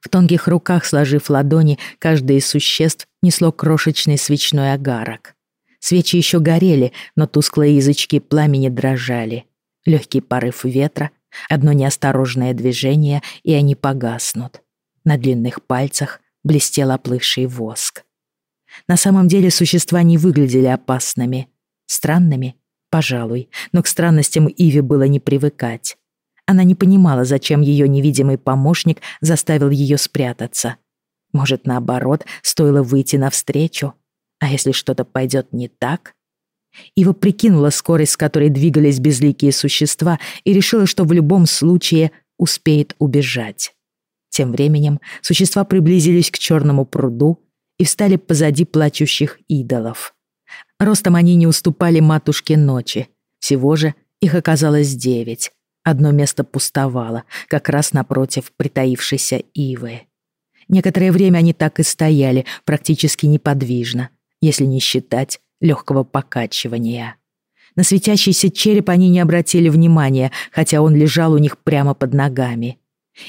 В тонких руках, сложив ладони, каждое из существ несло крошечный свечной огарок. Свечи еще горели, но тусклые язычки пламени дрожали. Легкий порыв ветра, одно неосторожное движение, и они погаснут. На длинных пальцах блестел оплывший воск. На самом деле существа не выглядели опасными. Странными? Пожалуй, но к странностям Иве было не привыкать. Она не понимала, зачем ее невидимый помощник заставил ее спрятаться. Может, наоборот, стоило выйти навстречу? А если что-то пойдет не так? Ива прикинула скорость, с которой двигались безликие существа, и решила, что в любом случае успеет убежать. Тем временем существа приблизились к черному пруду и встали позади плачущих идолов. Ростом они не уступали матушке ночи. Всего же их оказалось девять. Одно место пустовало, как раз напротив притаившейся ивы. Некоторое время они так и стояли, практически неподвижно, если не считать легкого покачивания. На светящийся череп они не обратили внимания, хотя он лежал у них прямо под ногами.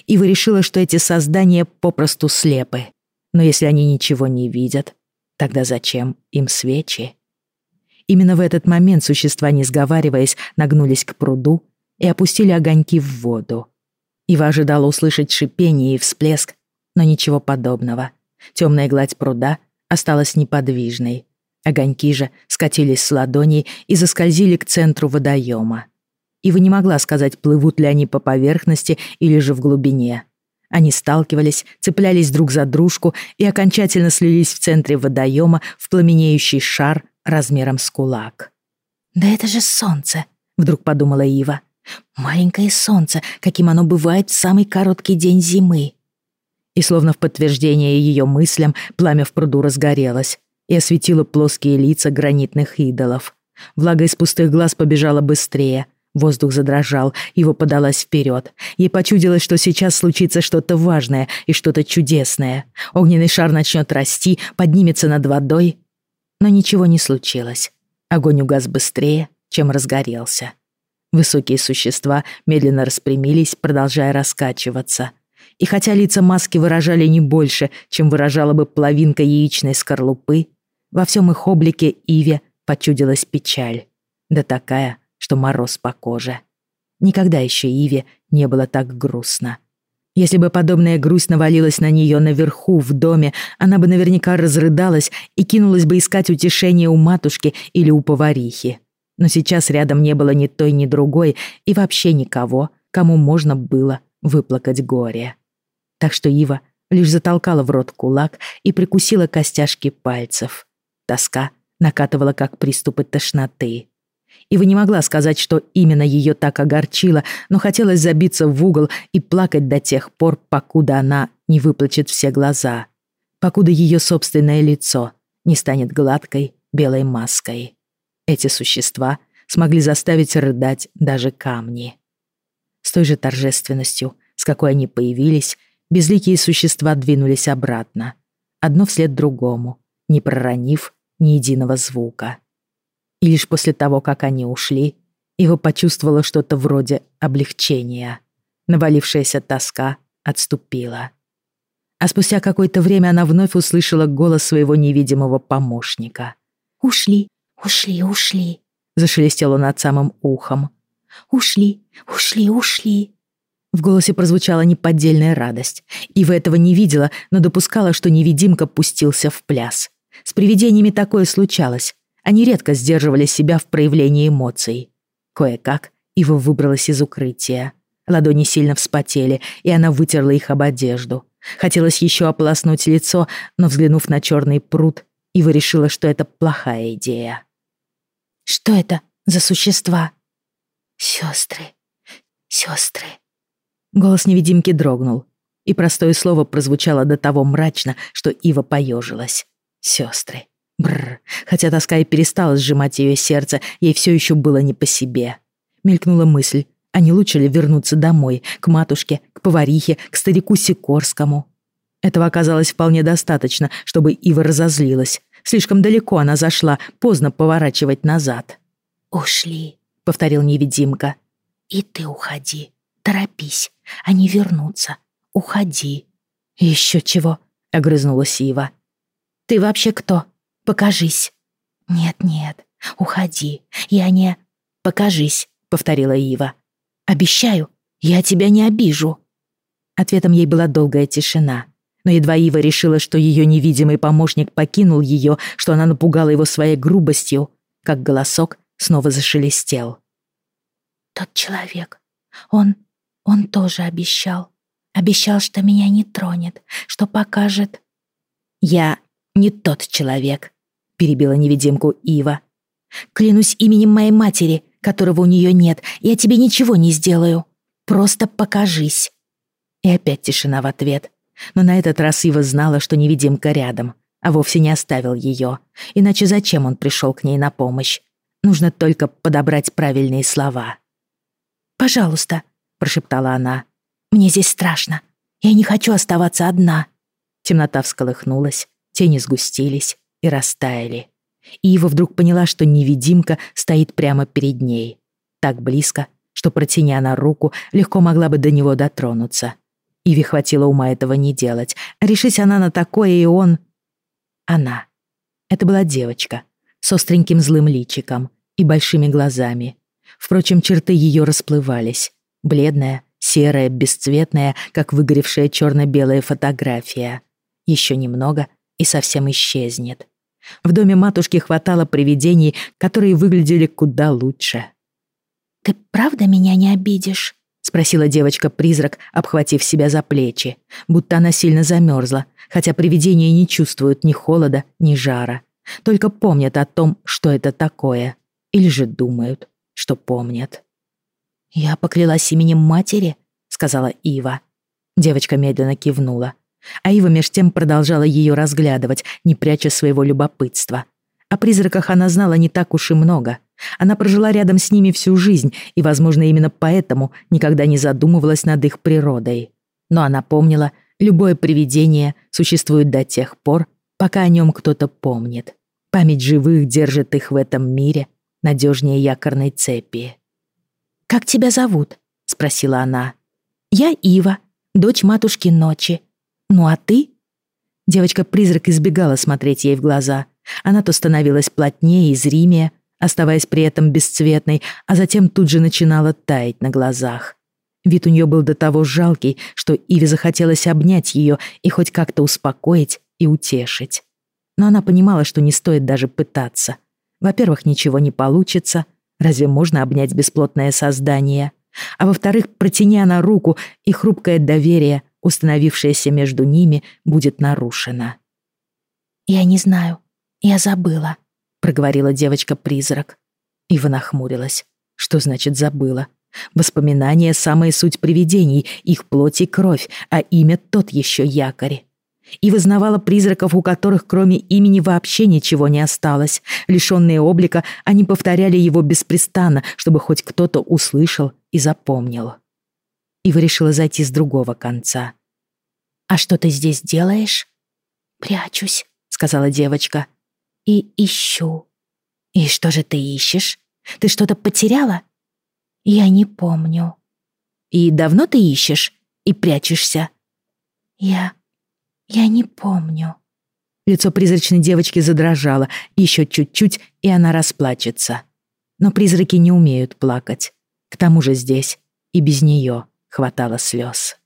Ива решила, что эти создания попросту слепы. Но если они ничего не видят, тогда зачем им свечи? Именно в этот момент существа, не сговариваясь, нагнулись к пруду и опустили огоньки в воду. Ива ожидала услышать шипение и всплеск, но ничего подобного. Темная гладь пруда осталась неподвижной. Огоньки же скатились с ладоней и заскользили к центру водоема. Ива не могла сказать, плывут ли они по поверхности или же в глубине. Они сталкивались, цеплялись друг за дружку и окончательно слились в центре водоема в пламенеющий шар размером с кулак. «Да это же солнце!» — вдруг подумала Ива. «Маленькое солнце, каким оно бывает в самый короткий день зимы». И словно в подтверждение ее мыслям, пламя в пруду разгорелось и осветило плоские лица гранитных идолов. Влага из пустых глаз побежала быстрее. Воздух задрожал, его подалась вперед. Ей почудилось, что сейчас случится что-то важное и что-то чудесное. Огненный шар начнет расти, поднимется над водой. Но ничего не случилось. Огонь угас быстрее, чем разгорелся. Высокие существа медленно распрямились, продолжая раскачиваться — и хотя лица маски выражали не больше, чем выражала бы половинка яичной скорлупы, во всем их облике Иве почудилась печаль. Да такая, что мороз по коже. Никогда еще Иве не было так грустно. Если бы подобная грусть навалилась на нее наверху, в доме, она бы наверняка разрыдалась и кинулась бы искать утешение у матушки или у поварихи. Но сейчас рядом не было ни той, ни другой и вообще никого, кому можно было выплакать горе так что Ива лишь затолкала в рот кулак и прикусила костяшки пальцев. Тоска накатывала, как приступы тошноты. Ива не могла сказать, что именно ее так огорчило, но хотелось забиться в угол и плакать до тех пор, покуда она не выплачет все глаза, покуда ее собственное лицо не станет гладкой белой маской. Эти существа смогли заставить рыдать даже камни. С той же торжественностью, с какой они появились, безликие существа двинулись обратно, одно вслед другому, не проронив ни единого звука. И лишь после того, как они ушли, его почувствовала что-то вроде облегчения. Навалившаяся тоска отступила. А спустя какое-то время она вновь услышала голос своего невидимого помощника. «Ушли, ушли, ушли», — зашелестел он над самым ухом. «Ушли, ушли, ушли». В голосе прозвучала неподдельная радость. Ива этого не видела, но допускала, что невидимка пустился в пляс. С привидениями такое случалось. Они редко сдерживали себя в проявлении эмоций. Кое-как Ива выбралась из укрытия. Ладони сильно вспотели, и она вытерла их об одежду. Хотелось еще ополоснуть лицо, но, взглянув на черный пруд, Ива решила, что это плохая идея. «Что это за существа?» «Сестры, сестры», Голос невидимки дрогнул, и простое слово прозвучало до того мрачно, что Ива поежилась. Сестры. Бррр. Хотя тоска и перестала сжимать ее сердце, ей все еще было не по себе. Мелькнула мысль, а не лучше ли вернуться домой, к матушке, к поварихе, к старику Сикорскому? Этого оказалось вполне достаточно, чтобы Ива разозлилась. Слишком далеко она зашла, поздно поворачивать назад. «Ушли», — повторил невидимка. «И ты уходи. Торопись. Они вернутся. Уходи». «Еще чего?» — огрызнулась Ива. «Ты вообще кто? Покажись». «Нет-нет, уходи. Я не...» «Покажись», — повторила Ива. «Обещаю, я тебя не обижу». Ответом ей была долгая тишина. Но едва Ива решила, что ее невидимый помощник покинул ее, что она напугала его своей грубостью, как голосок снова зашелестел. «Тот человек, он он тоже обещал. Обещал, что меня не тронет, что покажет «Я не тот человек», — перебила невидимку Ива. «Клянусь именем моей матери, которого у нее нет, я тебе ничего не сделаю. Просто покажись». И опять тишина в ответ. Но на этот раз Ива знала, что невидимка рядом, а вовсе не оставил ее. Иначе зачем он пришел к ней на помощь? Нужно только подобрать правильные слова. «Пожалуйста», — прошептала она. «Мне здесь страшно. Я не хочу оставаться одна». Темнота всколыхнулась, тени сгустились и растаяли. И Ива вдруг поняла, что невидимка стоит прямо перед ней. Так близко, что, протяня она руку, легко могла бы до него дотронуться. Иве хватило ума этого не делать. Решись она на такое, и он... Она. Это была девочка с остреньким злым личиком и большими глазами. Впрочем, черты ее расплывались. Бледная, серая, бесцветная, как выгоревшая черно-белая фотография. Еще немного и совсем исчезнет. В доме матушки хватало привидений, которые выглядели куда лучше. «Ты правда меня не обидишь?» — спросила девочка-призрак, обхватив себя за плечи, будто она сильно замерзла, хотя привидения не чувствуют ни холода, ни жара, только помнят о том, что это такое, или же думают, что помнят. «Я поклялась именем матери», — сказала Ива. Девочка медленно кивнула, а Ива меж тем продолжала ее разглядывать, не пряча своего любопытства. О призраках она знала не так уж и много — она прожила рядом с ними всю жизнь и, возможно, именно поэтому никогда не задумывалась над их природой. Но она помнила, любое привидение существует до тех пор, пока о нем кто-то помнит. Память живых держит их в этом мире надежнее якорной цепи. «Как тебя зовут?» — спросила она. «Я Ива, дочь матушки Ночи. Ну а ты?» Девочка-призрак избегала смотреть ей в глаза. Она то становилась плотнее и зримее, оставаясь при этом бесцветной, а затем тут же начинала таять на глазах. Вид у нее был до того жалкий, что Иве захотелось обнять ее и хоть как-то успокоить и утешить. Но она понимала, что не стоит даже пытаться. Во-первых, ничего не получится. Разве можно обнять бесплотное создание? А во-вторых, протяни она руку, и хрупкое доверие, установившееся между ними, будет нарушено. «Я не знаю. Я забыла», проговорила девочка-призрак. Ива нахмурилась. Что значит забыла? Воспоминания — самая суть привидений, их плоть и кровь, а имя тот еще якорь. И вызнавала призраков, у которых кроме имени вообще ничего не осталось. Лишенные облика, они повторяли его беспрестанно, чтобы хоть кто-то услышал и запомнил. Ива решила зайти с другого конца. «А что ты здесь делаешь?» «Прячусь», — сказала девочка и ищу. И что же ты ищешь? Ты что-то потеряла? Я не помню. И давно ты ищешь и прячешься? Я... я не помню. Лицо призрачной девочки задрожало, еще чуть-чуть, и она расплачется. Но призраки не умеют плакать. К тому же здесь и без нее хватало слез.